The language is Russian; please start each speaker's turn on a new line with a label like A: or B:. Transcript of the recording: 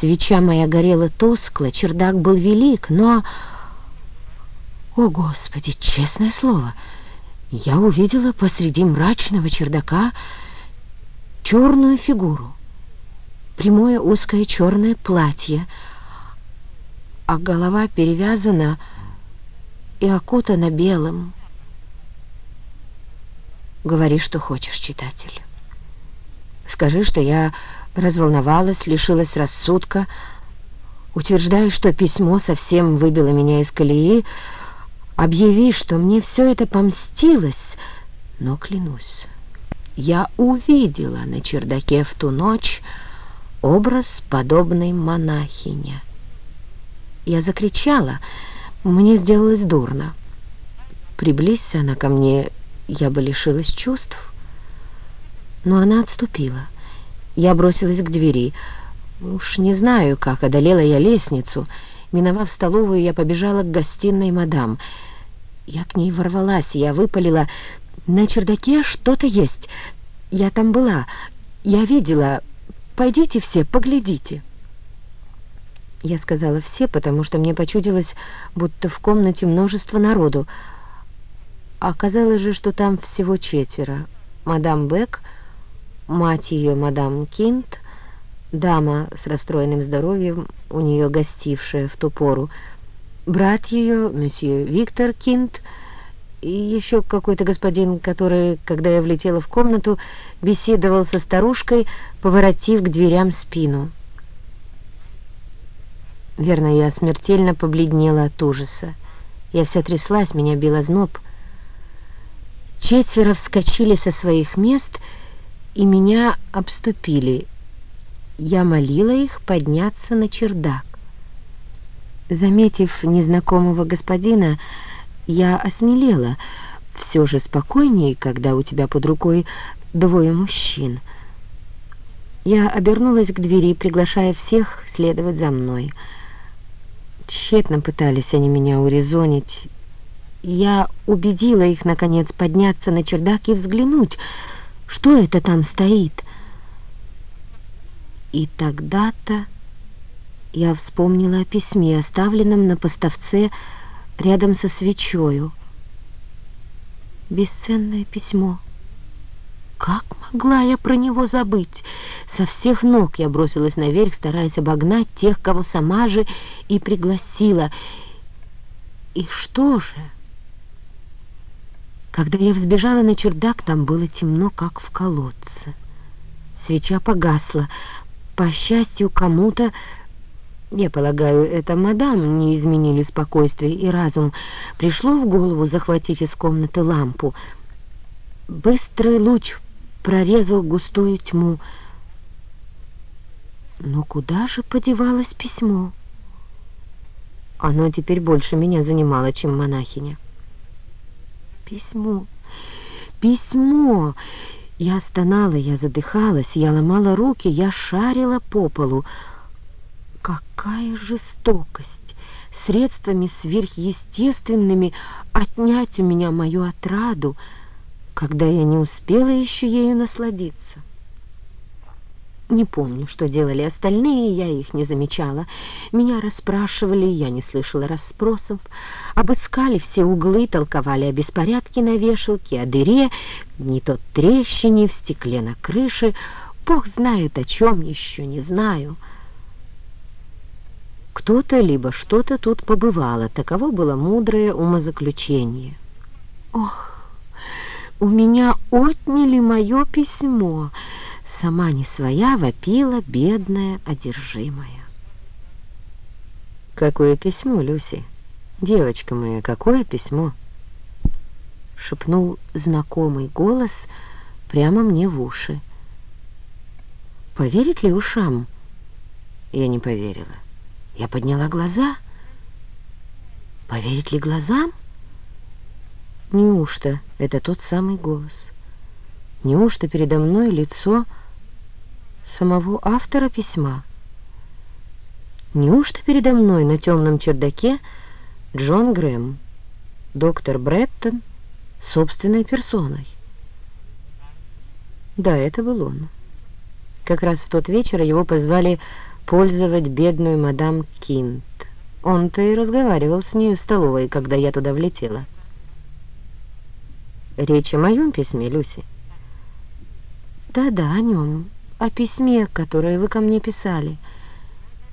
A: Свеча моя горела тускло, чердак был велик, но... О, Господи, честное слово, я увидела посреди мрачного чердака черную фигуру, прямое узкое черное платье, а голова перевязана и окутана белым. Говори, что хочешь, читатель. Скажи, что я разволновалась, лишилась рассудка, утверждаю, что письмо совсем выбило меня из колеи, объяви, что мне все это помстилось, но клянусь, я увидела на чердаке в ту ночь образ подобной монахине. Я закричала, мне сделалось дурно. Приблизься она ко мне, я бы лишилась чувств. Но она отступила. Я бросилась к двери. Уж не знаю, как одолела я лестницу. Миновав столовую, я побежала к гостиной мадам. Я к ней ворвалась, я выпалила. На чердаке что-то есть. Я там была. Я видела. Пойдите все, поглядите. Я сказала «все», потому что мне почудилось, будто в комнате множество народу. Оказалось же, что там всего четверо. Мадам Бек, мать ее, мадам Кинт, дама с расстроенным здоровьем, у нее гостившая в ту пору, брат ее, месье Виктор Кинт, и еще какой-то господин, который, когда я влетела в комнату, беседовал со старушкой, поворотив к дверям спину. Верно, я смертельно побледнела от ужаса. Я вся тряслась, меня била зноб. Четверо вскочили со своих мест и меня обступили. Я молила их подняться на чердак. Заметив незнакомого господина, я осмелела. Все же спокойнее, когда у тебя под рукой двое мужчин. Я обернулась к двери, приглашая всех следовать за мной — Тщетно пытались они меня урезонить. Я убедила их, наконец, подняться на чердак и взглянуть, что это там стоит. И тогда-то я вспомнила о письме, оставленном на поставце рядом со свечою. Бесценное письмо — как могла я про него забыть? Со всех ног я бросилась наверх, стараясь обогнать тех, кого сама же и пригласила. И что же? Когда я взбежала на чердак, там было темно, как в колодце. Свеча погасла. По счастью, кому-то, я полагаю, это мадам, не изменили спокойствие и разум, пришло в голову захватить из комнаты лампу. Быстрый луч прорезал густую тьму. Но куда же подевалось письмо? Оно теперь больше меня занимало, чем монахиня. Письмо, письмо! Я стонала, я задыхалась, я ломала руки, я шарила по полу. Какая жестокость! Средствами сверхъестественными отнять у меня мою отраду — когда я не успела еще ею насладиться. Не помню, что делали остальные, я их не замечала. Меня расспрашивали, я не слышала расспросов. Обыскали все углы, толковали о беспорядке на вешалке, о дыре, не то трещине в стекле на крыше. Бог знает, о чем еще, не знаю. Кто-то либо что-то тут побывало, таково было мудрое умозаключение. Ох! у меня отняли мое письмо. Сама не своя вопила бедная одержимая. Какое письмо, Люси? Девочка моя, какое письмо? Шепнул знакомый голос прямо мне в уши. Поверит ли ушам? Я не поверила. Я подняла глаза. Поверит ли глазам? Неужто это тот самый голос? Неужто передо мной лицо самого автора письма? Неужто передо мной на темном чердаке Джон Грэм, доктор Бреттон, собственной персоной? Да, это был он. Как раз в тот вечер его позвали использовать бедную мадам Кинт. Он-то и разговаривал с ней в столовой, когда я туда влетела. Речь о моем письме, Люси?
B: Да-да, о нем, о письме, которое вы ко мне писали —